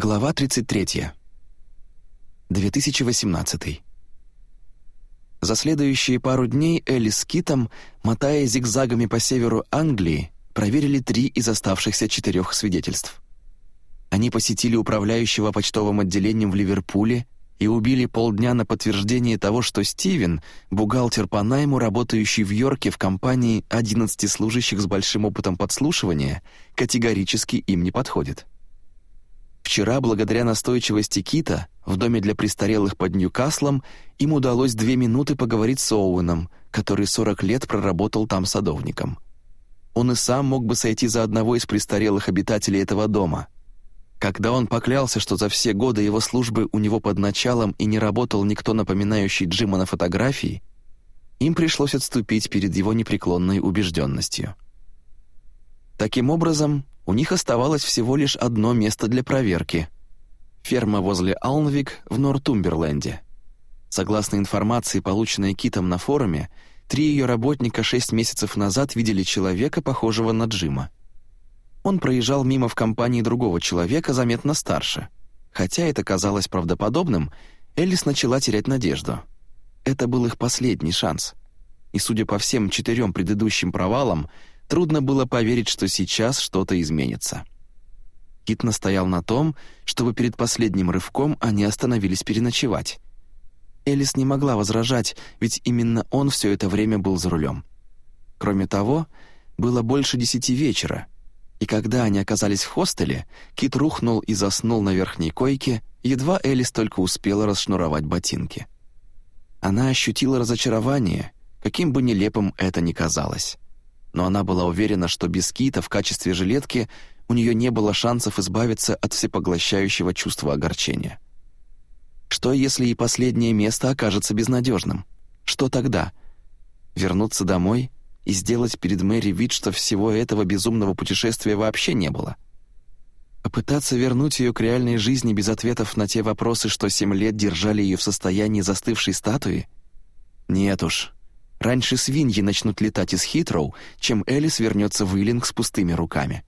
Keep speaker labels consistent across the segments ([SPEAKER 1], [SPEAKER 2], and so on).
[SPEAKER 1] Глава 33. 2018. За следующие пару дней Элли с Китом, мотая зигзагами по северу Англии, проверили три из оставшихся четырех свидетельств. Они посетили управляющего почтовым отделением в Ливерпуле и убили полдня на подтверждение того, что Стивен, бухгалтер по найму, работающий в Йорке в компании 11 служащих с большим опытом подслушивания, категорически им не подходит. Вчера, благодаря настойчивости Кита, в доме для престарелых под Ньюкаслом им удалось две минуты поговорить с Оуэном, который 40 лет проработал там садовником. Он и сам мог бы сойти за одного из престарелых обитателей этого дома. Когда он поклялся, что за все годы его службы у него под началом и не работал никто, напоминающий Джима на фотографии, им пришлось отступить перед его непреклонной убежденностью. Таким образом, у них оставалось всего лишь одно место для проверки — ферма возле Алнвик в Нортумберленде. Согласно информации, полученной Китом на форуме, три ее работника шесть месяцев назад видели человека, похожего на Джима. Он проезжал мимо в компании другого человека, заметно старше. Хотя это казалось правдоподобным, Элис начала терять надежду. Это был их последний шанс. И судя по всем четырем предыдущим провалам, Трудно было поверить, что сейчас что-то изменится. Кит настоял на том, чтобы перед последним рывком они остановились переночевать. Элис не могла возражать, ведь именно он все это время был за рулем. Кроме того, было больше десяти вечера, и когда они оказались в хостеле, Кит рухнул и заснул на верхней койке, едва Элис только успела расшнуровать ботинки. Она ощутила разочарование, каким бы нелепым это ни казалось но она была уверена, что без кита в качестве жилетки у нее не было шансов избавиться от всепоглощающего чувства огорчения. Что, если и последнее место окажется безнадежным? Что тогда? Вернуться домой и сделать перед Мэри вид, что всего этого безумного путешествия вообще не было? Попытаться вернуть ее к реальной жизни без ответов на те вопросы, что семь лет держали ее в состоянии застывшей статуи? Нет уж, Раньше свиньи начнут летать из Хитроу, чем Элис вернется в Иллинг с пустыми руками.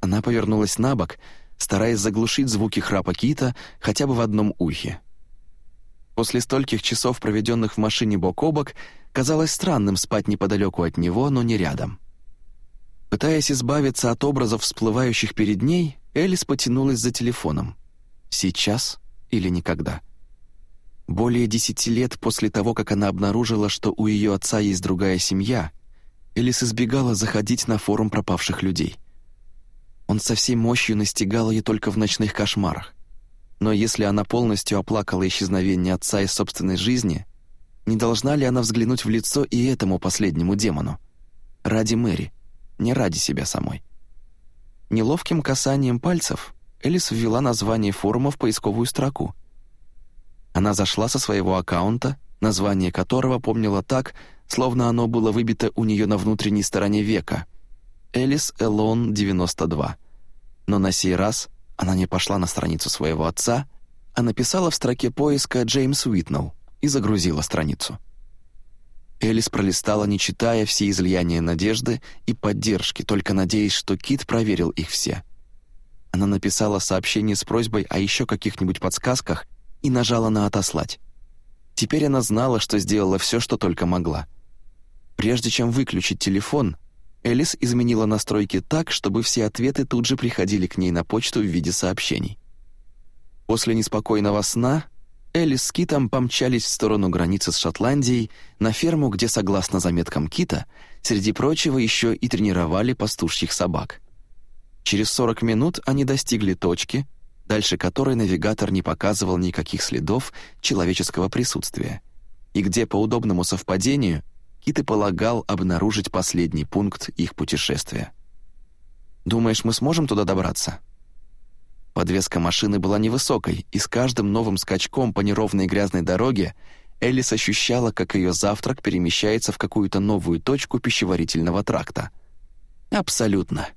[SPEAKER 1] Она повернулась на бок, стараясь заглушить звуки храпа Кита хотя бы в одном ухе. После стольких часов, проведенных в машине бок о бок, казалось странным спать неподалеку от него, но не рядом. Пытаясь избавиться от образов, всплывающих перед ней, Элис потянулась за телефоном. Сейчас или никогда. Более десяти лет после того, как она обнаружила, что у ее отца есть другая семья, Элис избегала заходить на форум пропавших людей. Он со всей мощью настигал ее только в ночных кошмарах. Но если она полностью оплакала исчезновение отца из собственной жизни, не должна ли она взглянуть в лицо и этому последнему демону? Ради Мэри, не ради себя самой. Неловким касанием пальцев Элис ввела название форума в поисковую строку — она зашла со своего аккаунта, название которого помнила так, словно оно было выбито у нее на внутренней стороне века. Элис Элон 92. Но на сей раз она не пошла на страницу своего отца, а написала в строке поиска «Джеймс Уитнелл» и загрузила страницу. Элис пролистала, не читая все излияния надежды и поддержки, только надеясь, что Кит проверил их все. Она написала сообщение с просьбой о еще каких-нибудь подсказках и нажала на «Отослать». Теперь она знала, что сделала все, что только могла. Прежде чем выключить телефон, Элис изменила настройки так, чтобы все ответы тут же приходили к ней на почту в виде сообщений. После неспокойного сна Элис с Китом помчались в сторону границы с Шотландией на ферму, где, согласно заметкам Кита, среди прочего еще и тренировали пастушьих собак. Через 40 минут они достигли точки, дальше которой навигатор не показывал никаких следов человеческого присутствия, и где, по удобному совпадению, Кит и полагал обнаружить последний пункт их путешествия. «Думаешь, мы сможем туда добраться?» Подвеска машины была невысокой, и с каждым новым скачком по неровной грязной дороге Элис ощущала, как ее завтрак перемещается в какую-то новую точку пищеварительного тракта. «Абсолютно»,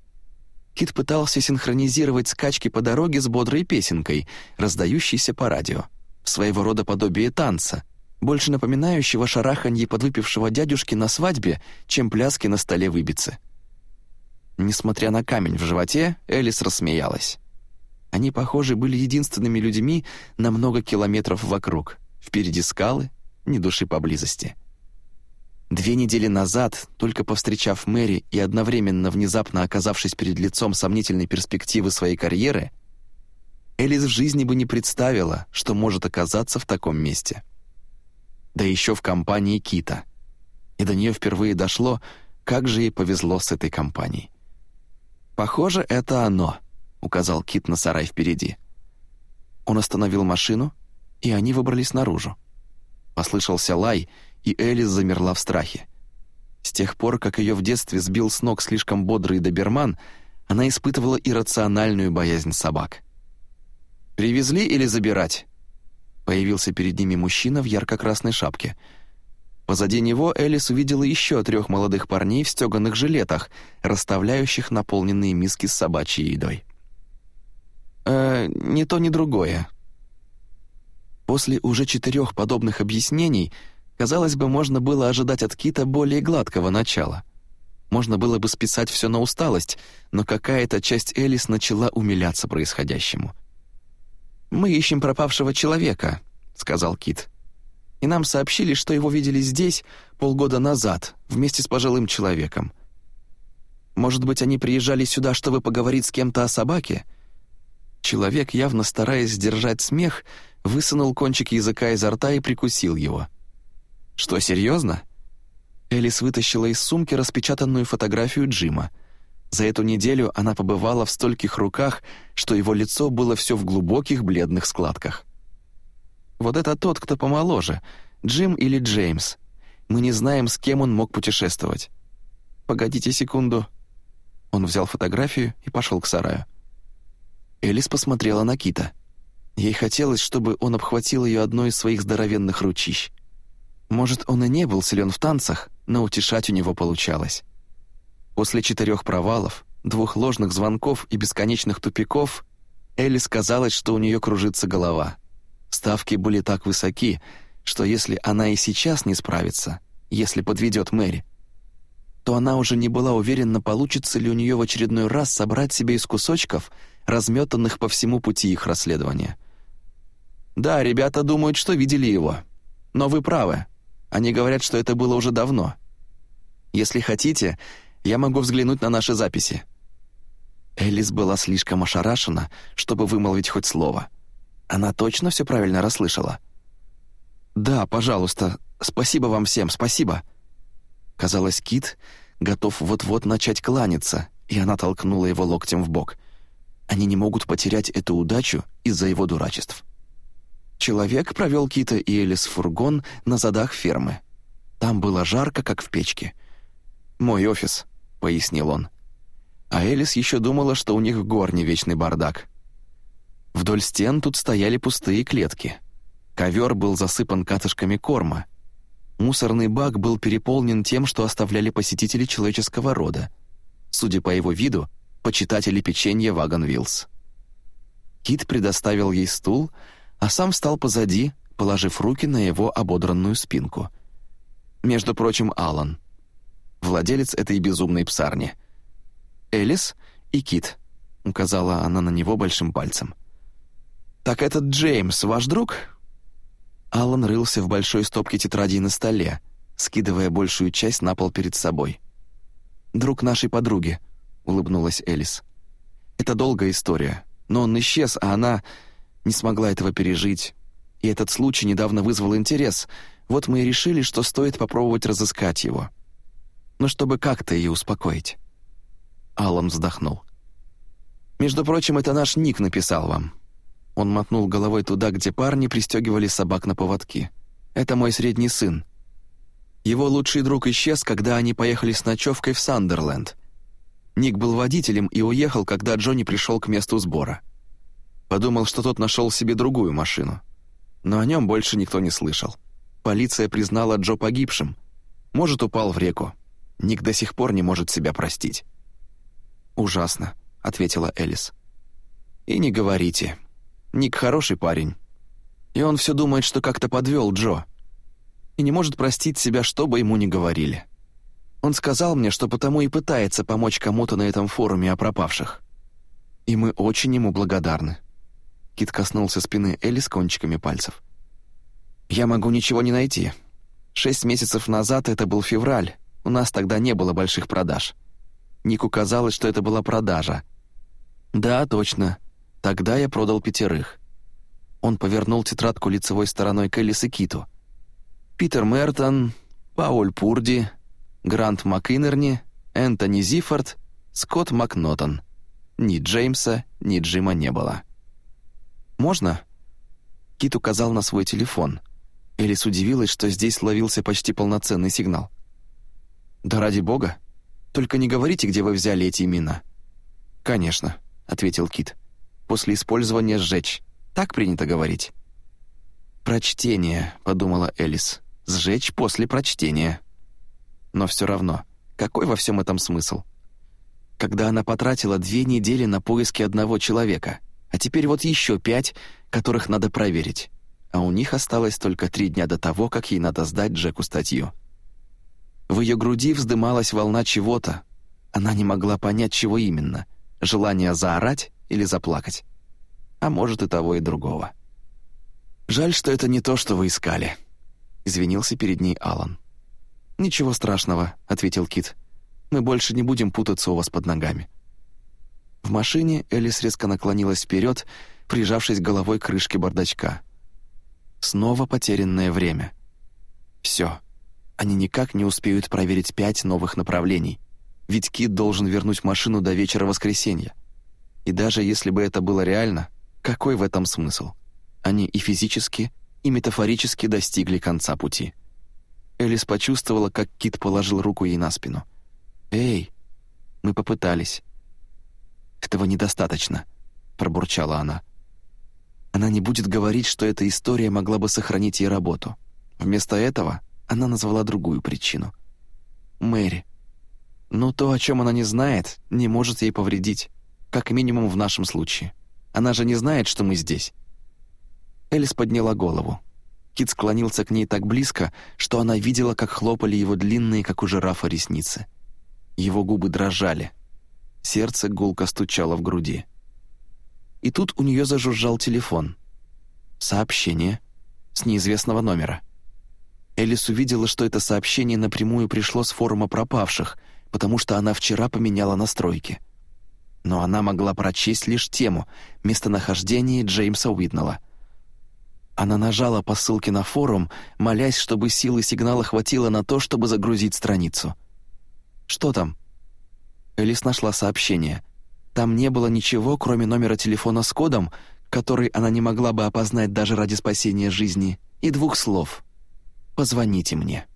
[SPEAKER 1] Кит пытался синхронизировать скачки по дороге с бодрой песенкой, раздающейся по радио. Своего рода подобие танца, больше напоминающего шараханье подвыпившего дядюшки на свадьбе, чем пляски на столе выбицы. Несмотря на камень в животе, Элис рассмеялась. Они, похоже, были единственными людьми на много километров вокруг. Впереди скалы, ни души поблизости. Две недели назад, только повстречав Мэри и одновременно внезапно оказавшись перед лицом сомнительной перспективы своей карьеры, Элис в жизни бы не представила, что может оказаться в таком месте. Да еще в компании Кита. И до нее впервые дошло, как же ей повезло с этой компанией. «Похоже, это оно», — указал Кит на сарай впереди. Он остановил машину, и они выбрались наружу. Послышался лай, и Элис замерла в страхе. С тех пор, как ее в детстве сбил с ног слишком бодрый доберман, она испытывала иррациональную боязнь собак. «Привезли или забирать?» Появился перед ними мужчина в ярко-красной шапке. Позади него Элис увидела еще трех молодых парней в стеганых жилетах, расставляющих наполненные миски с собачьей едой. «Э, ни то, ни другое». После уже четырех подобных объяснений, казалось бы, можно было ожидать от Кита более гладкого начала. Можно было бы списать все на усталость, но какая-то часть Элис начала умиляться происходящему. «Мы ищем пропавшего человека», — сказал Кит. «И нам сообщили, что его видели здесь полгода назад, вместе с пожилым человеком. Может быть, они приезжали сюда, чтобы поговорить с кем-то о собаке?» Человек, явно стараясь сдержать смех, высунул кончик языка изо рта и прикусил его. «Что, серьезно?» Элис вытащила из сумки распечатанную фотографию Джима. За эту неделю она побывала в стольких руках, что его лицо было все в глубоких бледных складках. «Вот это тот, кто помоложе, Джим или Джеймс. Мы не знаем, с кем он мог путешествовать. Погодите секунду». Он взял фотографию и пошел к сараю. Элис посмотрела на Кита. Ей хотелось, чтобы он обхватил ее одной из своих здоровенных ручищ. Может, он и не был силен в танцах, но утешать у него получалось. После четырех провалов, двух ложных звонков и бесконечных тупиков Элис казалось, что у нее кружится голова. Ставки были так высоки, что если она и сейчас не справится, если подведет Мэри, то она уже не была уверена, получится ли у нее в очередной раз собрать себе из кусочков, разметанных по всему пути их расследования. «Да, ребята думают, что видели его. Но вы правы. Они говорят, что это было уже давно. Если хотите, я могу взглянуть на наши записи». Элис была слишком ошарашена, чтобы вымолвить хоть слово. Она точно все правильно расслышала? «Да, пожалуйста. Спасибо вам всем, спасибо». Казалось, Кит готов вот-вот начать кланяться, и она толкнула его локтем в бок. Они не могут потерять эту удачу из-за его дурачеств. Человек провел Кита и Элис в фургон на задах фермы. Там было жарко, как в печке. «Мой офис», — пояснил он. А Элис еще думала, что у них в горне вечный бардак. Вдоль стен тут стояли пустые клетки. Ковер был засыпан катышками корма. Мусорный бак был переполнен тем, что оставляли посетители человеческого рода. Судя по его виду, почитатели печенья Вагон Виллс. Кит предоставил ей стул, а сам встал позади, положив руки на его ободранную спинку. Между прочим, Алан, владелец этой безумной псарни. «Элис и Кит», — указала она на него большим пальцем. «Так этот Джеймс ваш друг?» Алан рылся в большой стопке тетрадей на столе, скидывая большую часть на пол перед собой. «Друг нашей подруги», — улыбнулась Элис. «Это долгая история, но он исчез, а она не смогла этого пережить. И этот случай недавно вызвал интерес, вот мы и решили, что стоит попробовать разыскать его. Но чтобы как-то ее успокоить». Алан вздохнул. «Между прочим, это наш Ник написал вам. Он мотнул головой туда, где парни пристегивали собак на поводки. «Это мой средний сын. Его лучший друг исчез, когда они поехали с ночевкой в Сандерленд. Ник был водителем и уехал, когда Джонни пришел к месту сбора. Подумал, что тот нашел себе другую машину. Но о нем больше никто не слышал. Полиция признала Джо погибшим. Может, упал в реку. Ник до сих пор не может себя простить. «Ужасно», — ответила Элис. «И не говорите. Ник хороший парень. И он все думает, что как-то подвел Джо. И не может простить себя, что бы ему ни говорили. Он сказал мне, что потому и пытается помочь кому-то на этом форуме о пропавших. И мы очень ему благодарны». Кит коснулся спины Элли с кончиками пальцев. «Я могу ничего не найти. Шесть месяцев назад это был февраль, у нас тогда не было больших продаж. Нику казалось, что это была продажа. Да, точно. Тогда я продал пятерых. Он повернул тетрадку лицевой стороной к Элис и Киту. Питер Мертон, Пауль Пурди, Грант МакИнерни, Энтони Зифорд, Скотт Макнотон. Ни Джеймса, ни Джима не было. «Можно?» Кит указал на свой телефон. Элис удивилась, что здесь ловился почти полноценный сигнал. «Да ради бога! Только не говорите, где вы взяли эти имена». «Конечно», — ответил Кит. «После использования сжечь. Так принято говорить». «Прочтение», — подумала Элис. «Сжечь после прочтения». Но все равно, какой во всем этом смысл? Когда она потратила две недели на поиски одного человека, а теперь вот еще пять, которых надо проверить, а у них осталось только три дня до того, как ей надо сдать Джеку статью. В ее груди вздымалась волна чего-то. Она не могла понять, чего именно — желание заорать или заплакать. А может, и того, и другого. «Жаль, что это не то, что вы искали», — извинился перед ней Алан. «Ничего страшного», — ответил Кит. «Мы больше не будем путаться у вас под ногами». В машине Элис резко наклонилась вперед, прижавшись головой к крышке бардачка. Снова потерянное время. Все. Они никак не успеют проверить пять новых направлений, ведь Кит должен вернуть машину до вечера воскресенья. И даже если бы это было реально, какой в этом смысл? Они и физически, и метафорически достигли конца пути. Элис почувствовала, как Кит положил руку ей на спину. «Эй, мы попытались». «Этого недостаточно», — пробурчала она. Она не будет говорить, что эта история могла бы сохранить ей работу. Вместо этого она назвала другую причину. Мэри. Но то, о чем она не знает, не может ей повредить. Как минимум в нашем случае. Она же не знает, что мы здесь. Элис подняла голову. Кит склонился к ней так близко, что она видела, как хлопали его длинные, как у жирафа, ресницы. Его губы дрожали. Сердце гулко стучало в груди. И тут у нее зажужжал телефон. Сообщение с неизвестного номера. Элис увидела, что это сообщение напрямую пришло с форума пропавших, потому что она вчера поменяла настройки. Но она могла прочесть лишь тему «Местонахождение Джеймса Уиднелла». Она нажала по ссылке на форум, молясь, чтобы силы сигнала хватило на то, чтобы загрузить страницу. «Что там?» Элис нашла сообщение. Там не было ничего, кроме номера телефона с кодом, который она не могла бы опознать даже ради спасения жизни, и двух слов. «Позвоните мне».